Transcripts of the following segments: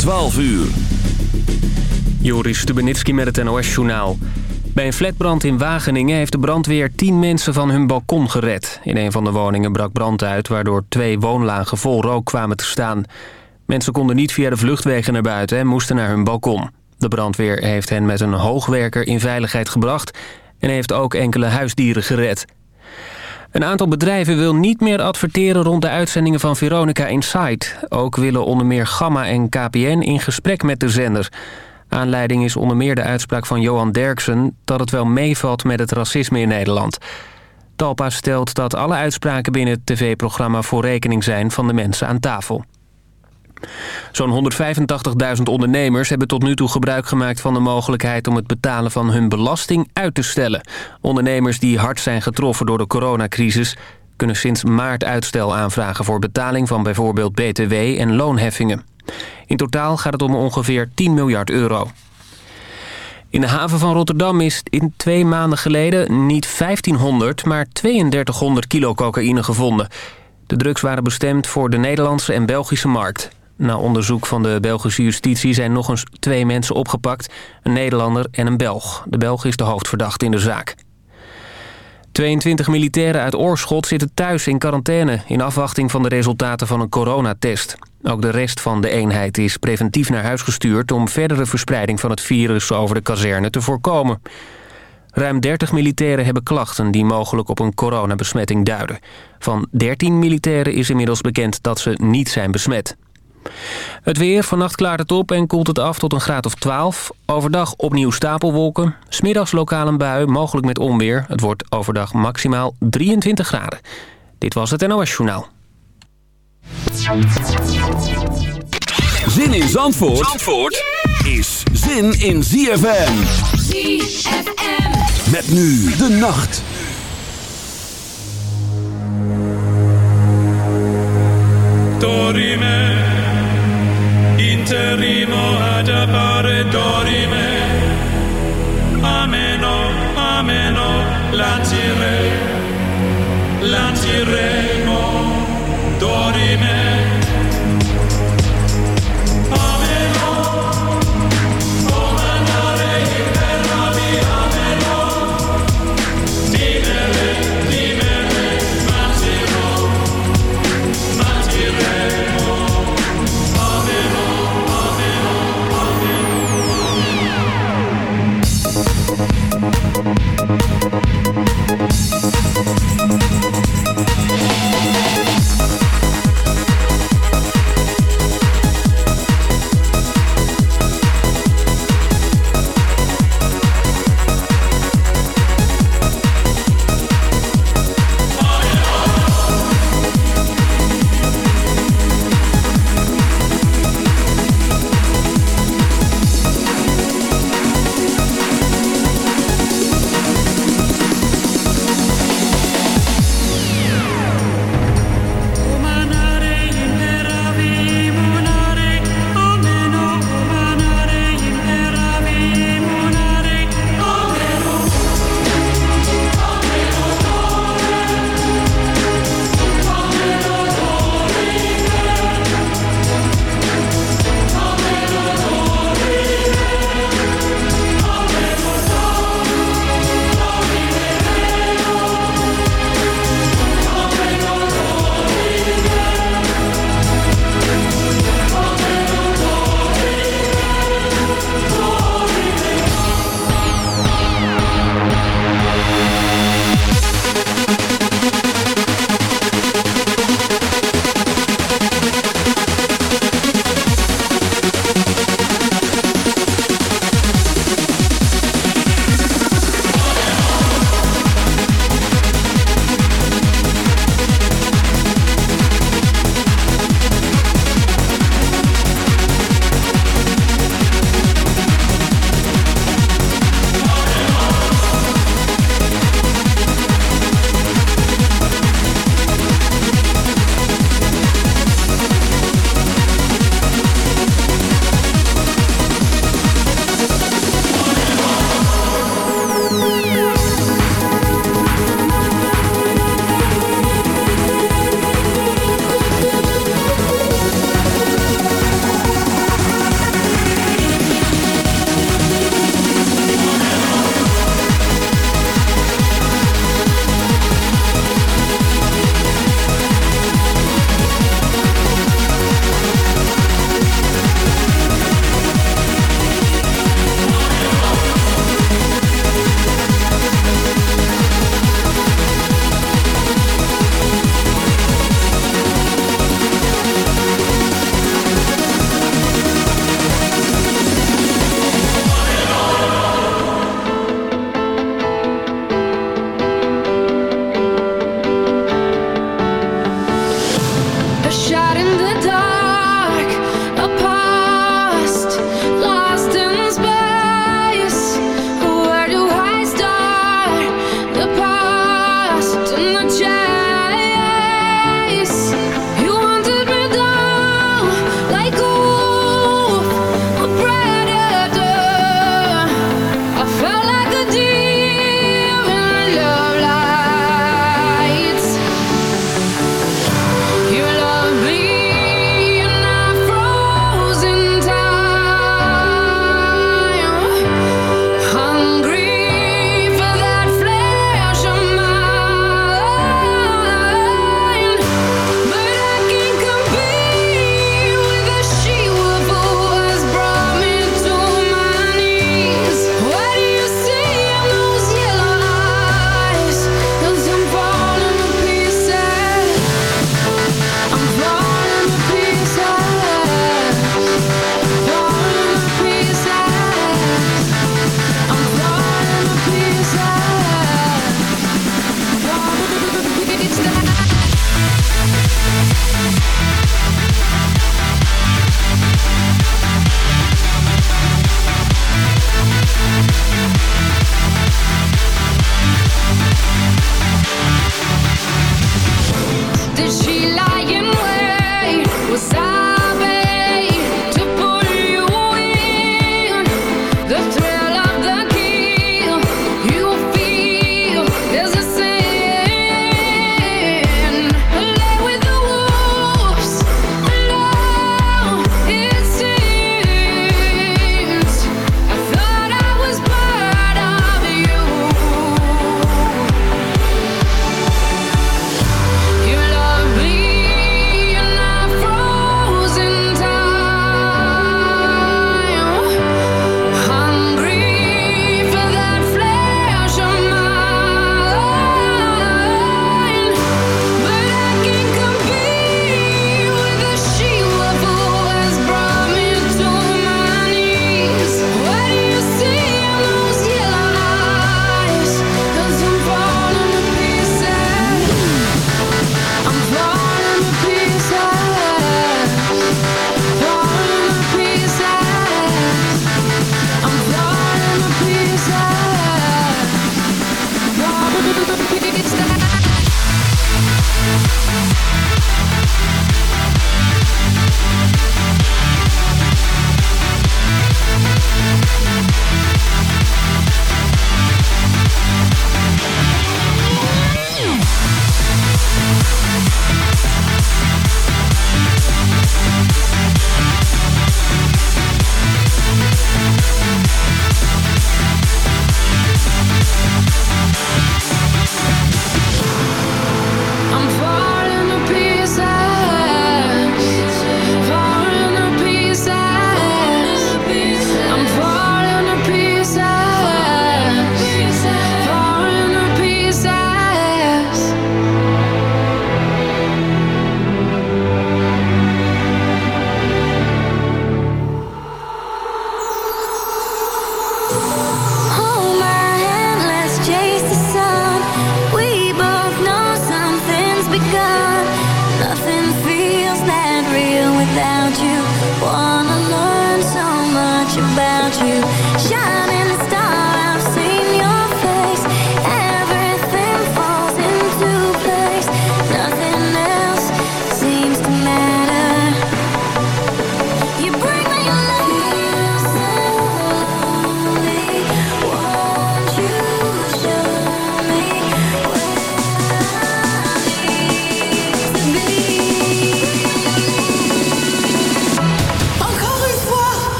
12 uur. Joris Stubenitski met het NOS-journaal. Bij een flatbrand in Wageningen heeft de brandweer 10 mensen van hun balkon gered. In een van de woningen brak brand uit... waardoor twee woonlagen vol rook kwamen te staan. Mensen konden niet via de vluchtwegen naar buiten en moesten naar hun balkon. De brandweer heeft hen met een hoogwerker in veiligheid gebracht... en heeft ook enkele huisdieren gered. Een aantal bedrijven wil niet meer adverteren rond de uitzendingen van Veronica Inside. Ook willen onder meer Gamma en KPN in gesprek met de zender. Aanleiding is onder meer de uitspraak van Johan Derksen... dat het wel meevalt met het racisme in Nederland. Talpa stelt dat alle uitspraken binnen het tv-programma... voor rekening zijn van de mensen aan tafel. Zo'n 185.000 ondernemers hebben tot nu toe gebruik gemaakt van de mogelijkheid om het betalen van hun belasting uit te stellen. Ondernemers die hard zijn getroffen door de coronacrisis kunnen sinds maart uitstel aanvragen voor betaling van bijvoorbeeld btw en loonheffingen. In totaal gaat het om ongeveer 10 miljard euro. In de haven van Rotterdam is in twee maanden geleden niet 1500, maar 3200 kilo cocaïne gevonden. De drugs waren bestemd voor de Nederlandse en Belgische markt. Na onderzoek van de Belgische justitie zijn nog eens twee mensen opgepakt. Een Nederlander en een Belg. De Belg is de hoofdverdachte in de zaak. 22 militairen uit Oorschot zitten thuis in quarantaine... in afwachting van de resultaten van een coronatest. Ook de rest van de eenheid is preventief naar huis gestuurd... om verdere verspreiding van het virus over de kazerne te voorkomen. Ruim 30 militairen hebben klachten die mogelijk op een coronabesmetting duiden. Van 13 militairen is inmiddels bekend dat ze niet zijn besmet. Het weer, vannacht klaart het op en koelt het af tot een graad of 12. Overdag opnieuw stapelwolken. Smiddags lokaal een bui, mogelijk met onweer. Het wordt overdag maximaal 23 graden. Dit was het NOS Journaal. Zin in Zandvoort, Zandvoort is zin in ZFM. ZFM. Met nu de nacht. Dorime, interimo ad appare dorime. Ameno, ameno, latire, latiremo,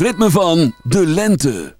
ritme van de lente.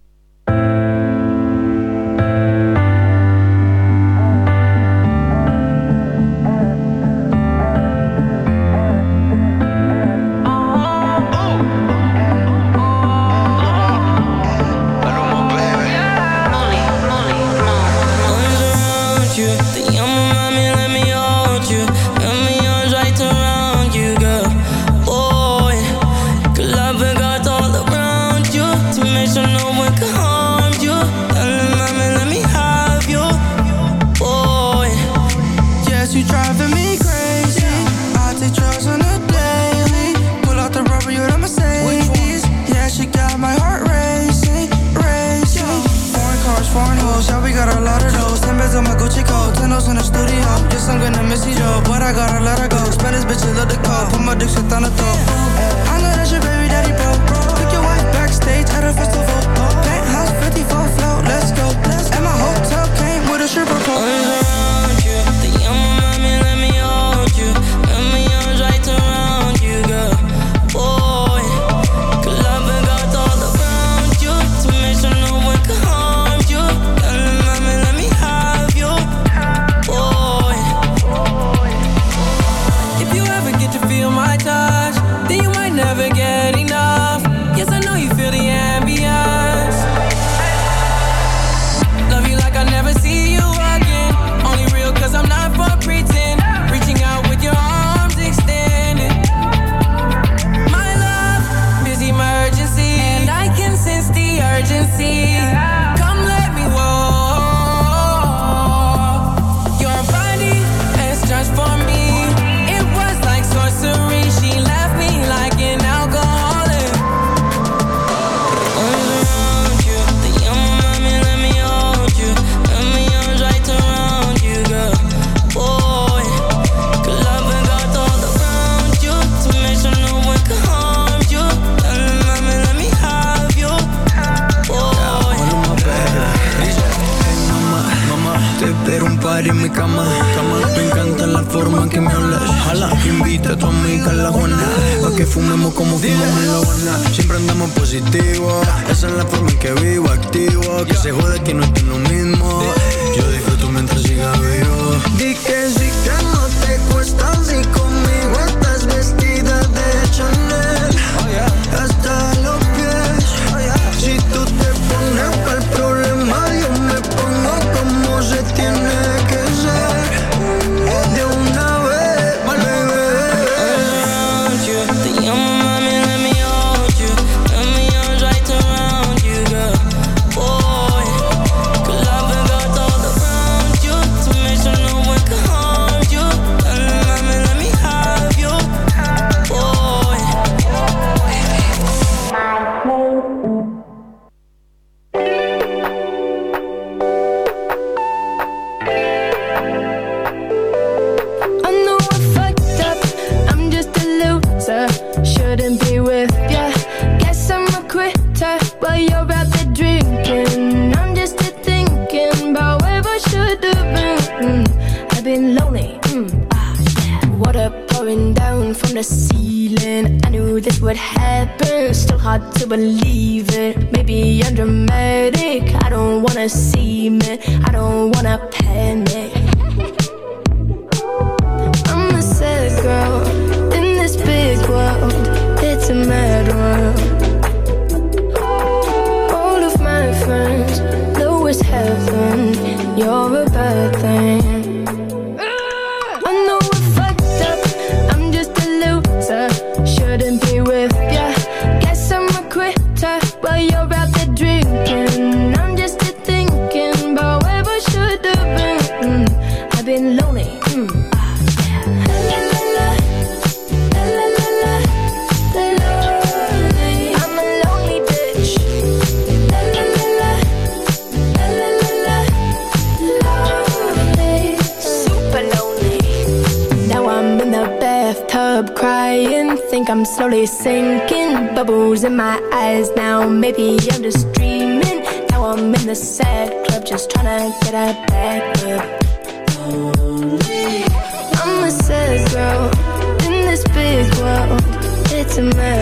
to me.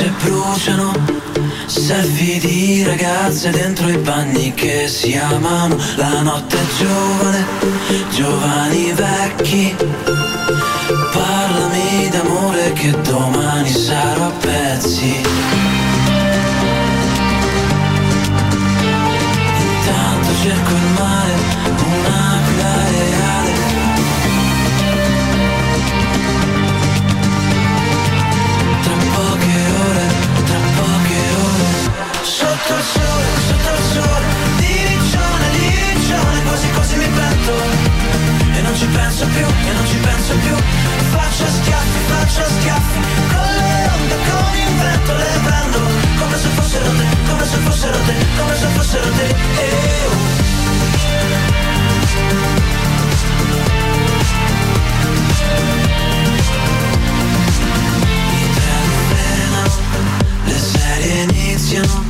rocce bruciano Selfie di ragazze dentro i panni che si amano. La notte è giovane, giovani vecchi. Parlami d'amore che domani sarò a pezzi. Intanto cerco il mare quasi quasi mi prendo. E non ci penso più, e non ci penso più. Faccio schiaffi, faccio schiaffi. Con le onde, con il vento le prendo. Come se fossero te, come se fossero te, come se fossero te. E eh, oh. Le serie iniziano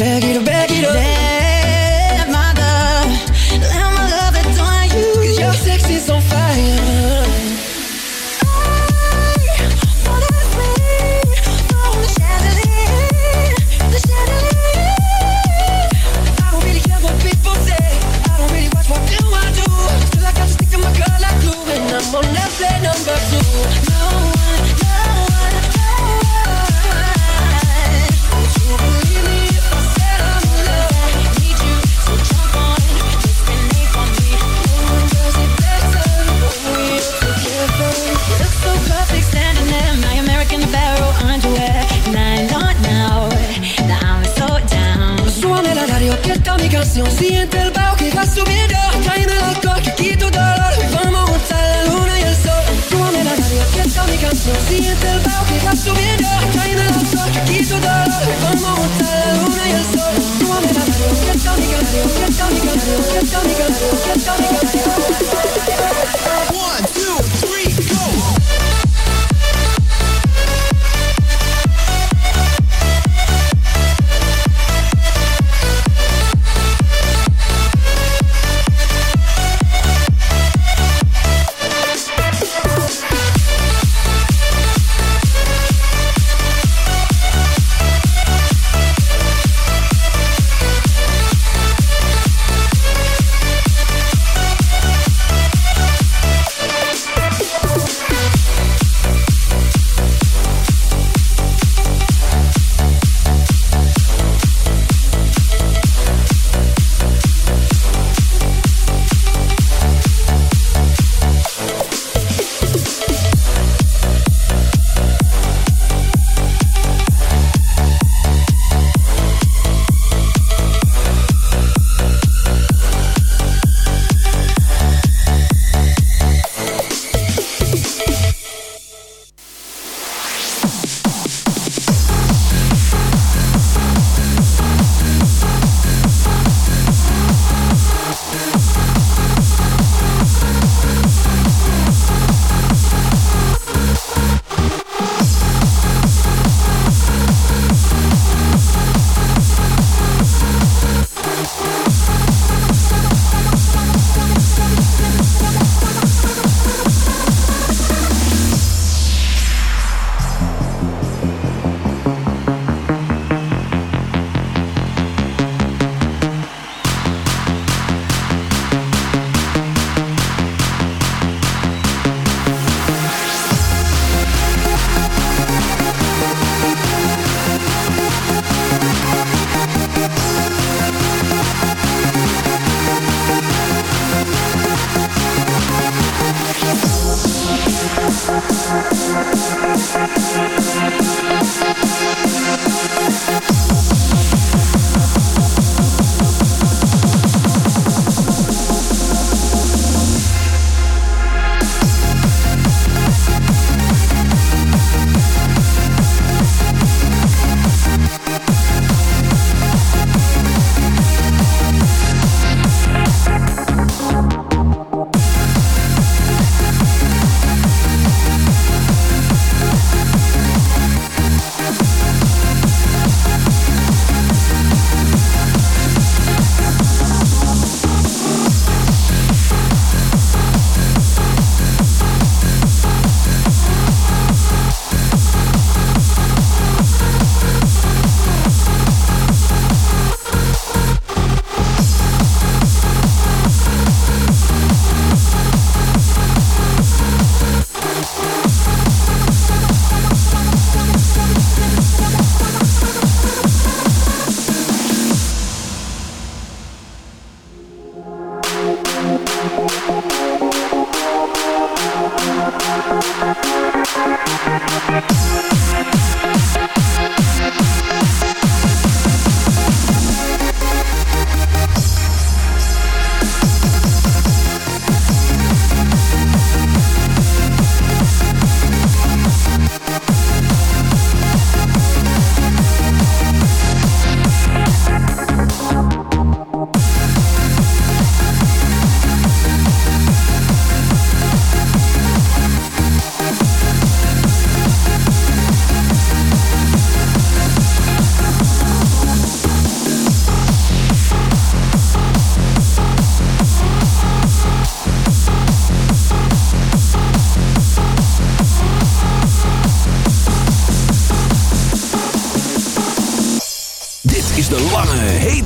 beg you to. Beg pasión Siente el bajo que va subiendo. Traen el alcohol que quita el dolor. Vamos a juntar la luna y el sol. Come la radio, piensa mi canción. Siente el bajo que va subiendo. Traen el alcohol que quita el dolor. Vamos a juntar la luna y el sol. Come la radio, piensa mi canción Piensa mi canción, piensa mi canción Piensa mi canción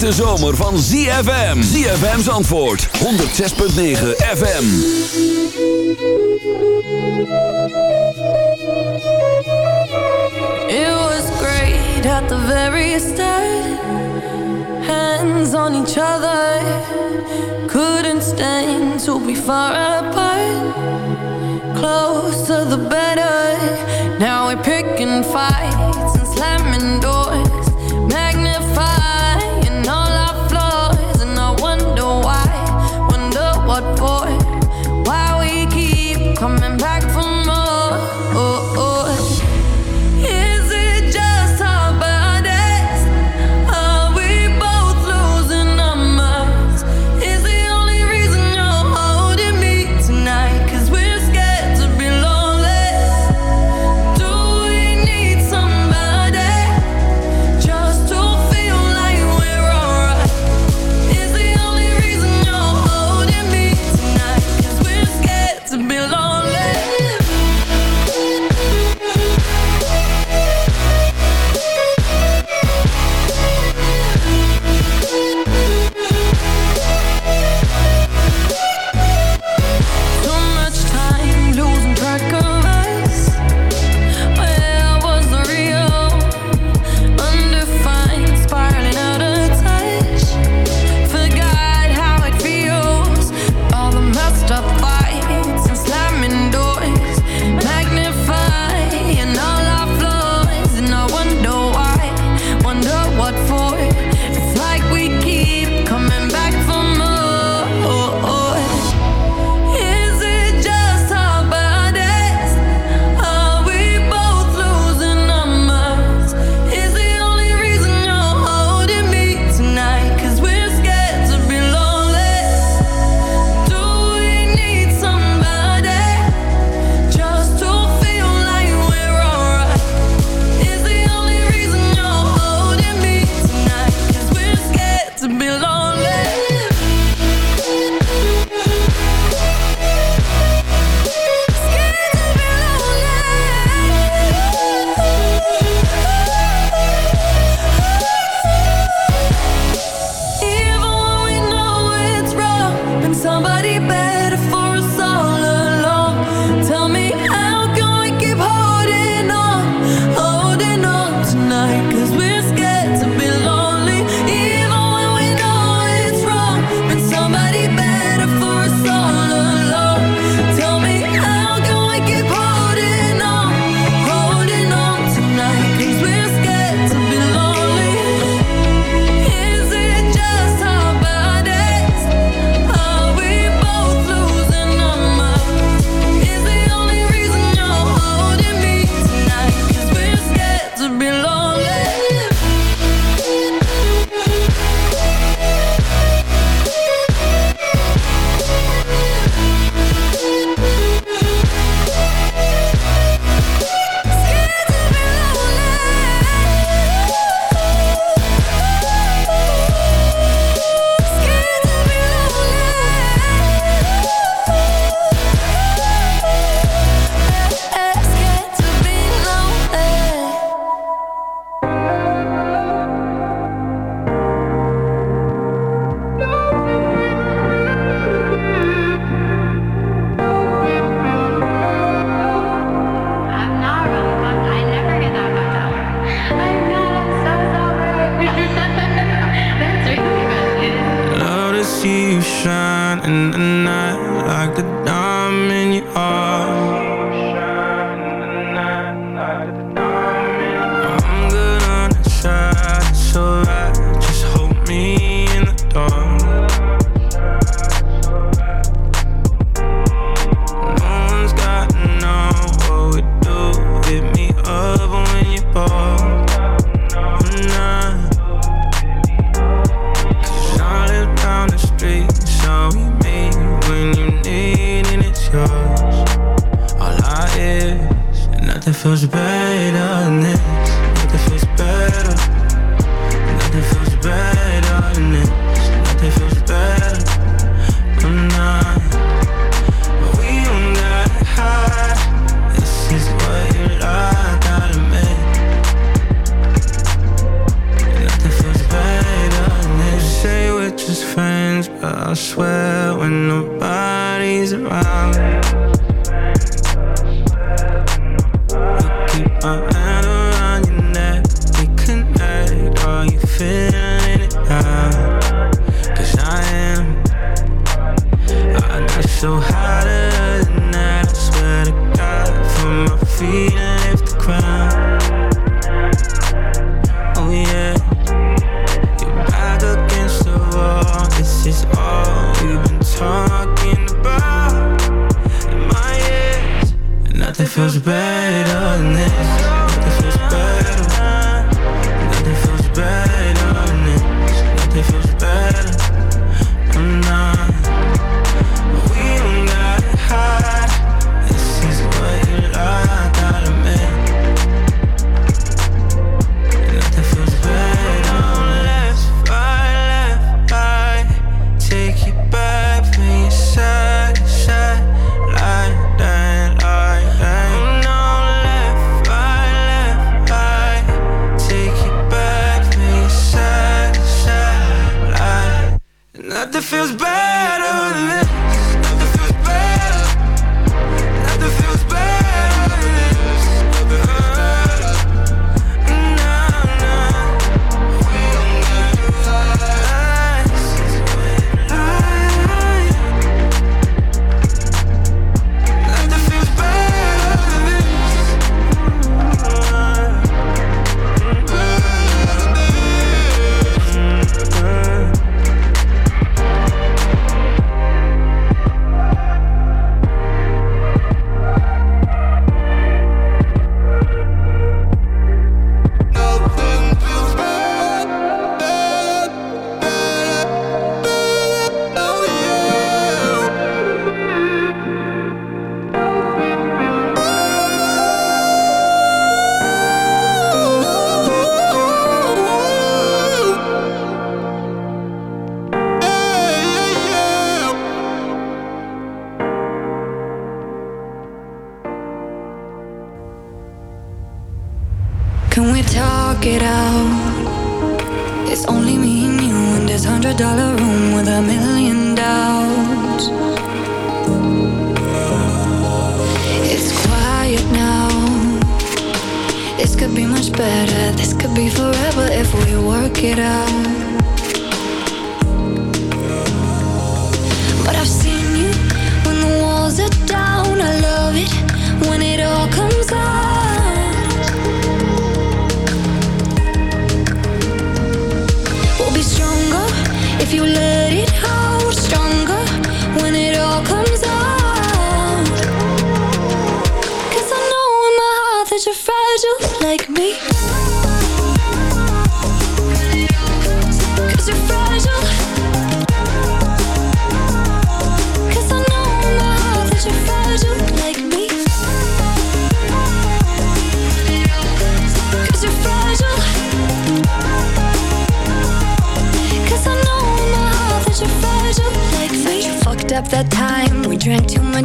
hete zomer van ZFM. ZFM's antwoord. 106.9 FM. It was great at the very start. Hands on each other. Couldn't stand to be far apart. Closer the better. Now we're picking fights and slamming doors. coming back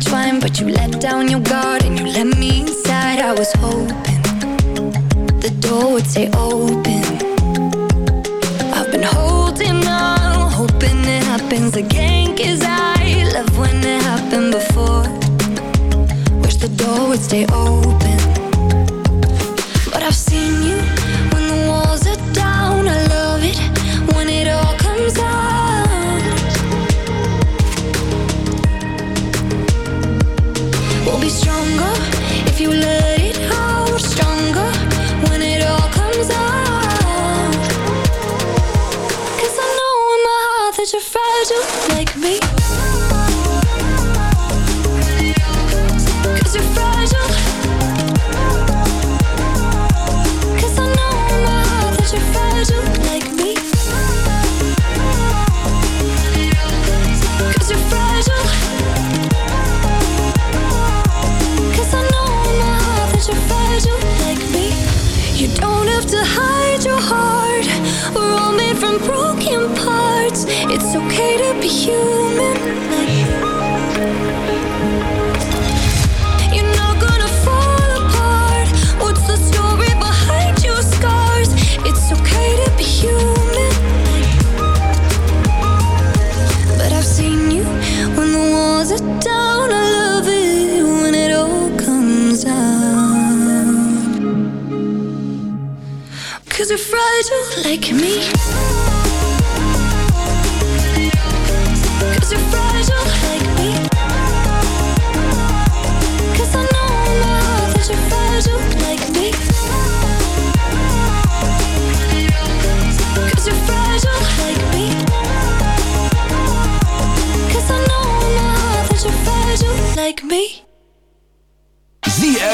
fine But you let down your guard and you let me inside. I was hoping the door would stay open. I've been holding on, hoping it happens again Cause I love when it happened before. Wish the door would stay open.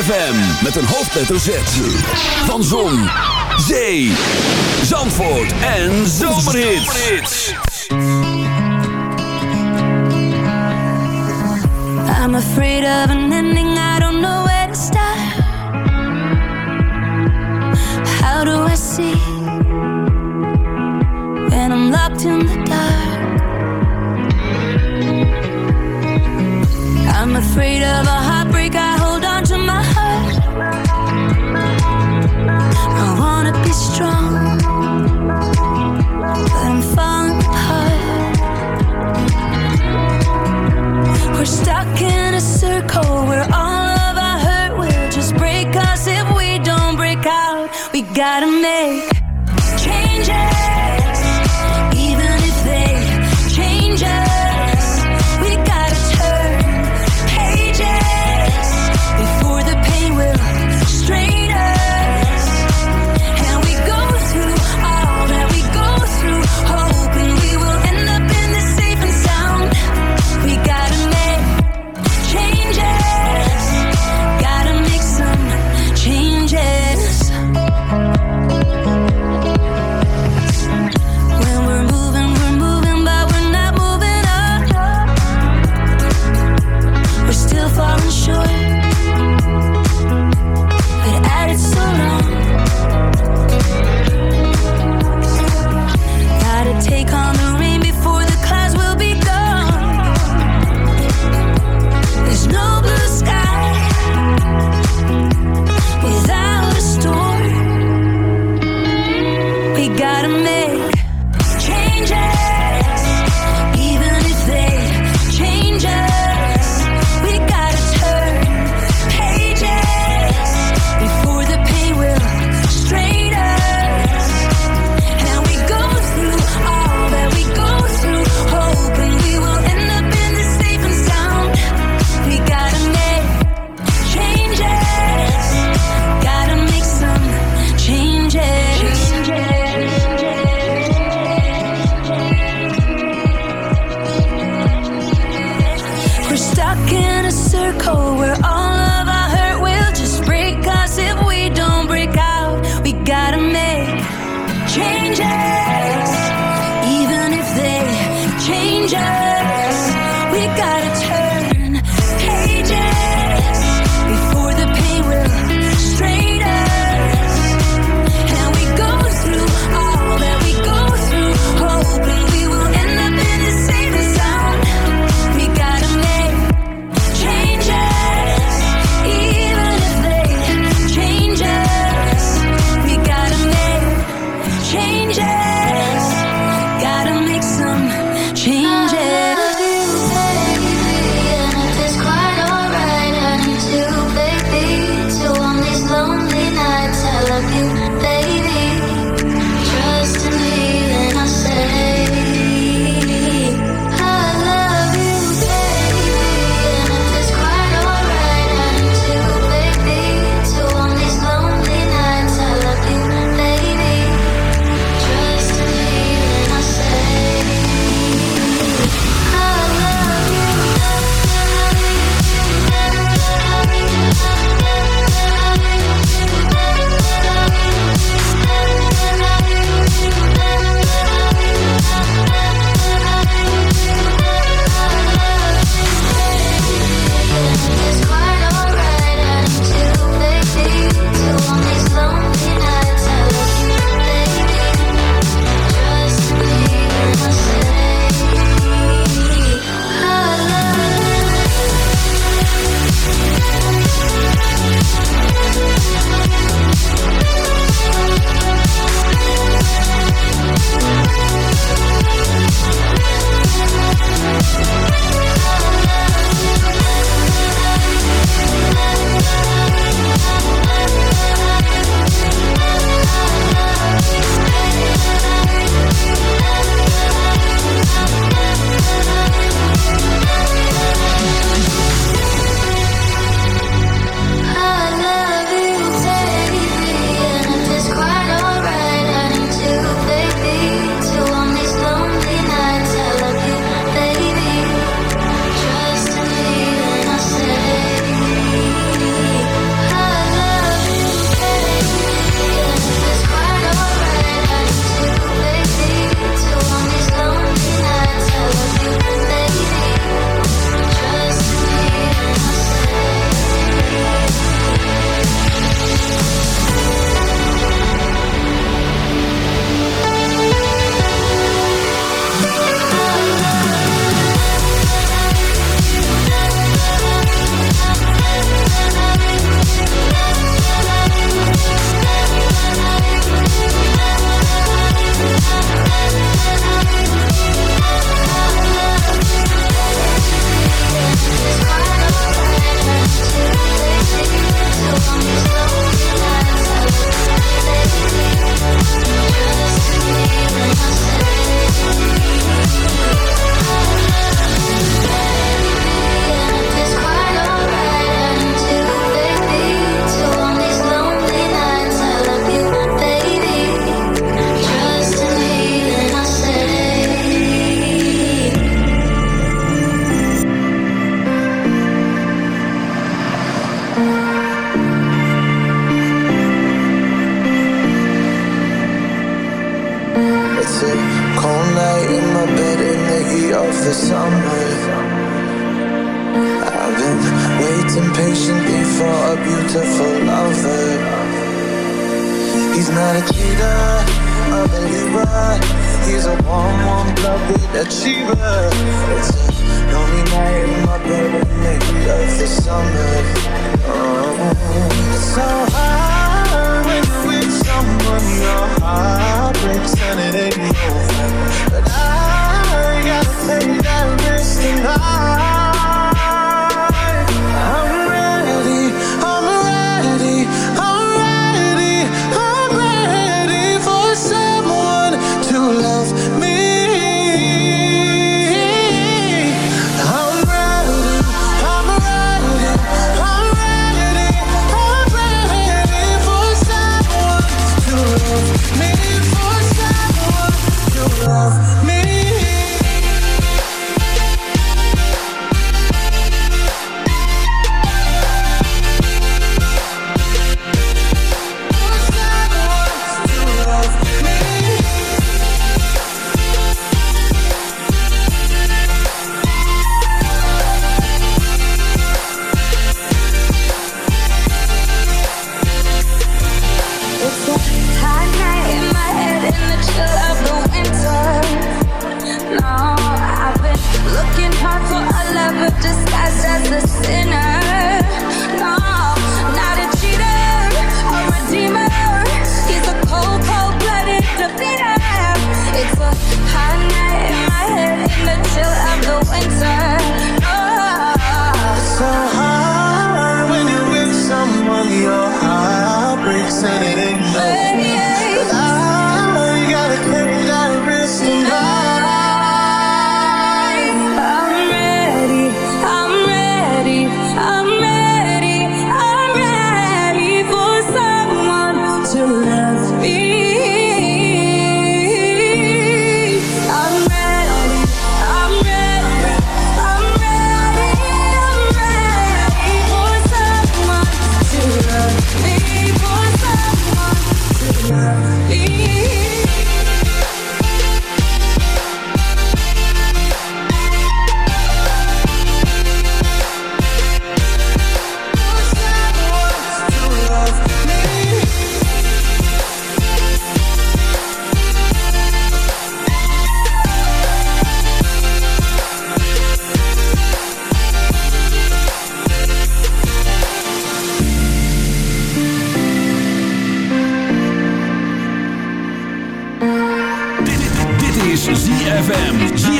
ZFM met een hoofdletter Z. Van Zon, Zee, Zandvoort en Zomerhits. I'm afraid of an ending, I don't know where to start. How do I see? When I'm locked in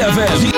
ZFM.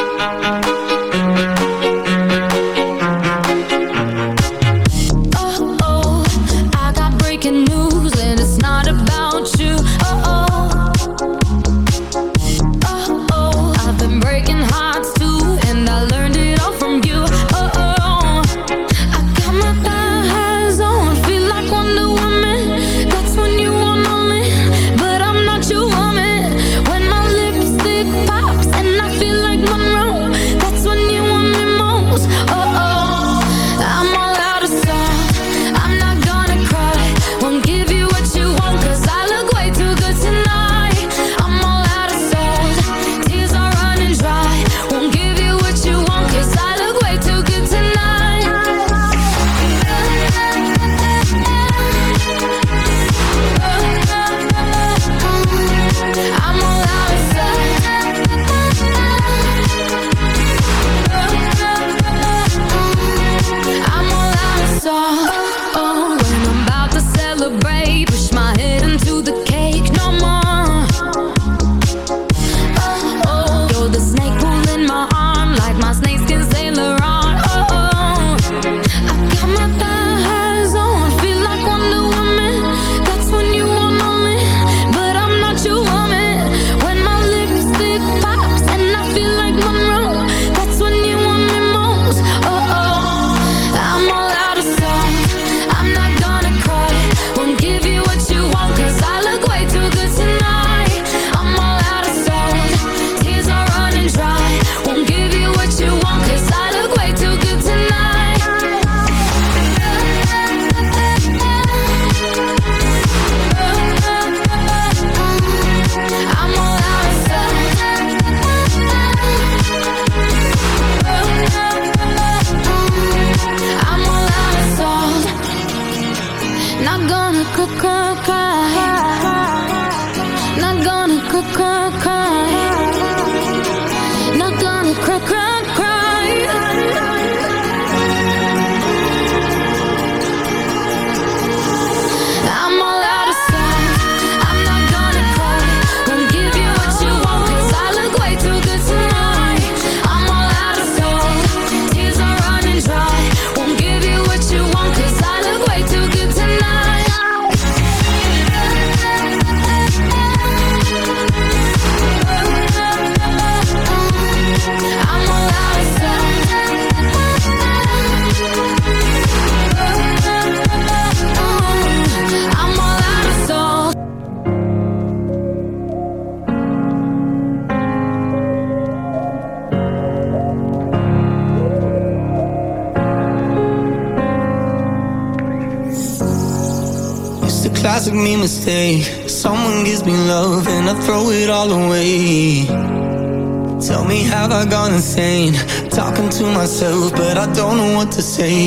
the same